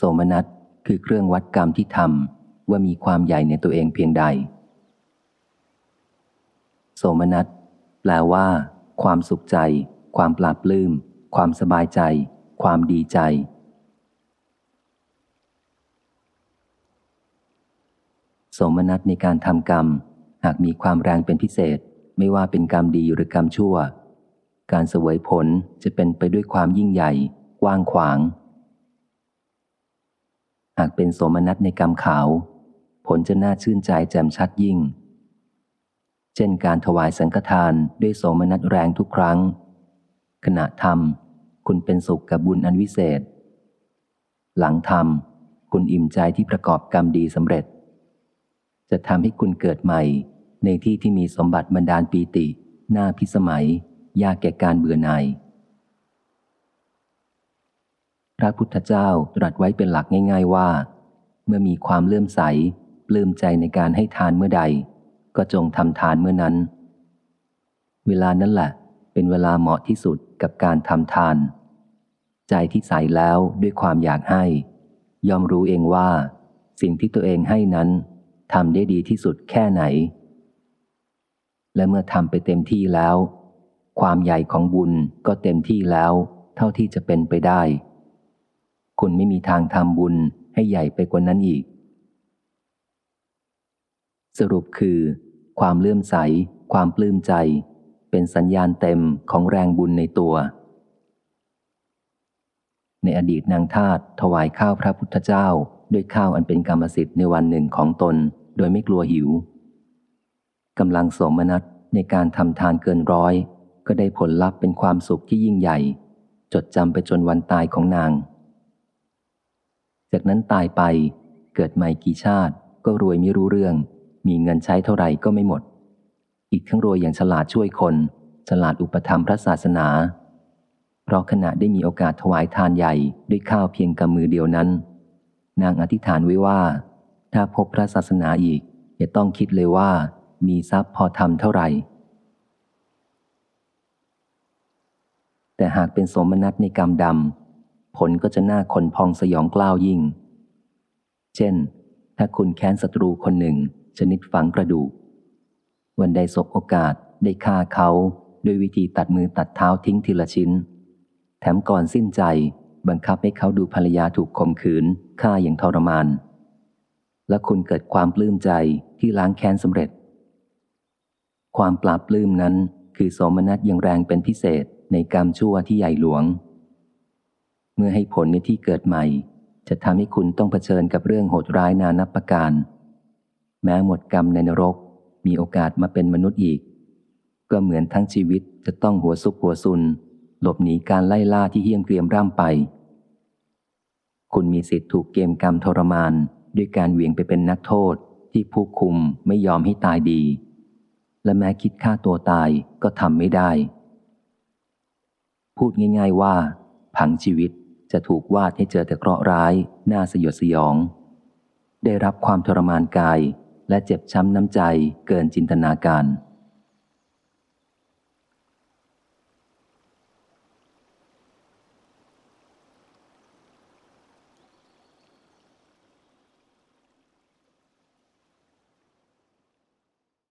โสมนัสคือเครื่องวัดกรรมที่ทำว่ามีความใหญ่ในตัวเองเพียงใด โสมนัสแปลว่า ความสุขใจ ความปราบปลื้ม ความสบายใจ ความดีใจ โสมนัสในการทำกรรม หากมีความแรงเป็นพิเศษ ไม่ว่าเป็นกรรมดีหรือกรรมชั่ว การเสวยผลจะเป็นไปด้วยความยิ่งใหญ่ กว้างขวาง หากเป็นโสมนัสในกรรมขาว ผลจะน่าชื่นใจแจ่มชัดยิ่ง เช่นการถวายสังฆทานด้วยโสมนัสแรงทุกครั้ง ขณะทำคุณเป็นสุขกับบุญอันวิเศษ หลังทำคุณอิ่มใจที่ประกอบกรรมดีสำเร็จ จะทำให้คุณเกิดใหม่ ในที่ที่มีสมบัติบรรดาลปีติ หน้าพิสมัย ยากแก่การเบื่อหน่าย พระพุทธเจ้าตรัสไว้เป็นหลักง่าย ๆว่า เมื่อมีความเลื่อมใสปลื้มใจในการให้ทานเมื่อใด ก็จงทำทานเมื่อนั้น เวลานั้นแหละ เป็นเวลาเหมาะที่สุดกับการทำทาน ใจที่ใสแล้วด้วยความอยากให้ ยอมรู้เองว่า สิ่งที่ตัวเองให้นั้นทำได้ดีที่สุดแค่ไหน และเมื่อทำไปเต็มที่แล้ว ความใหญ่ของบุญก็เต็มที่แล้ว เท่าที่จะเป็นไปได้ คุณไม่มีทางทำบุญให้ใหญ่ไปกว่านั้นอีก สรุปคือ ความเลื่อมใส ความปลื้มใจ เป็นสัญญาณเต็มของแรงบุญในตัว ในอดีตนางทาตถวายข้าวพระพุทธเจ้า ด้วยข้าวอันเป็นกรรมสิทธิ์ในวันหนึ่งของตน โดยไม่กลัวหิวกำลังสมนัตในการทำทานเกินร้อย ก็ได้ผลลัพธ์เป็นความสุขที่ยิ่งใหญ่ จดจำไปจนวันตายของนาง จากนั้นตายไป เกิดใหม่กี่ชาติ ก็รวยไม่รู้เรื่อง มีเงินใช้เท่าไหร่ก็ไม่หมด อีกทั้งรวยอย่างฉลาดช่วยคน ฉลาดอุปธรรมพระศาสนา เพราะขณะได้มีโอกาสถวายทานใหญ่ด้วยข้าวเพียงกำมือเดียวนั้น นางอธิษฐานไว้ว่า ถ้าพบพระศาสนาอีกอย่าต้องคิดเลยว่า มีทรัพย์พอทำเท่าไหร่แต่หากเป็นสมนัตในกรรมดำ ผลก็จะน่าขนพองสยองกล้าวยิ่ง เช่น ถ้าคุณแค้นศัตรูคนหนึ่ง ชนิดฝังกระดูก วันใดสบโอกาสได้ฆ่าเขาด้วยวิธีตัดมือตัดเท้าทิ้งทีละชิ้น แถมก่อนสิ้นใจบังคับให้เขาดูภรรยาถูกข่มขืนฆ่าอย่างทรมาน และคุณเกิดความปลื้มใจที่ล้างแค้นสำเร็จ ความปราบปลื้มนั้นคือสมนัตยังแรงเป็นพิเศษในกรรมชั่วที่ใหญ่หลวง เมื่อให้ผลในที่เกิดใหม่ จะทำให้คุณต้องเผชิญกับเรื่องโหดร้ายนานับประการ แม้หมดกรรมในนรก มีโอกาสมาเป็นมนุษย์อีก ก็เหมือนทั้งชีวิตจะต้องหัวซุกหัวซุน หลบหนีการไล่ล่าที่เฮี้ยงเกรียมร่ำไป คุณมีสิทธิ์ถูกเกมกรรมทรมาน ด้วยการเวียงไปเป็นนักโทษ ที่ผู้คุมไม่ยอมให้ตายดี และแม้คิดฆ่าตัวตายก็ทำไม่ได้ พูดง่าย ๆว่า ผังชีวิต จะถูกวาดให้เจอแต่เคราะห์ร้าย น่าสยดสยอง ได้รับความทรมานกายและเจ็บช้ำน้ำใจเกินจินตนาการ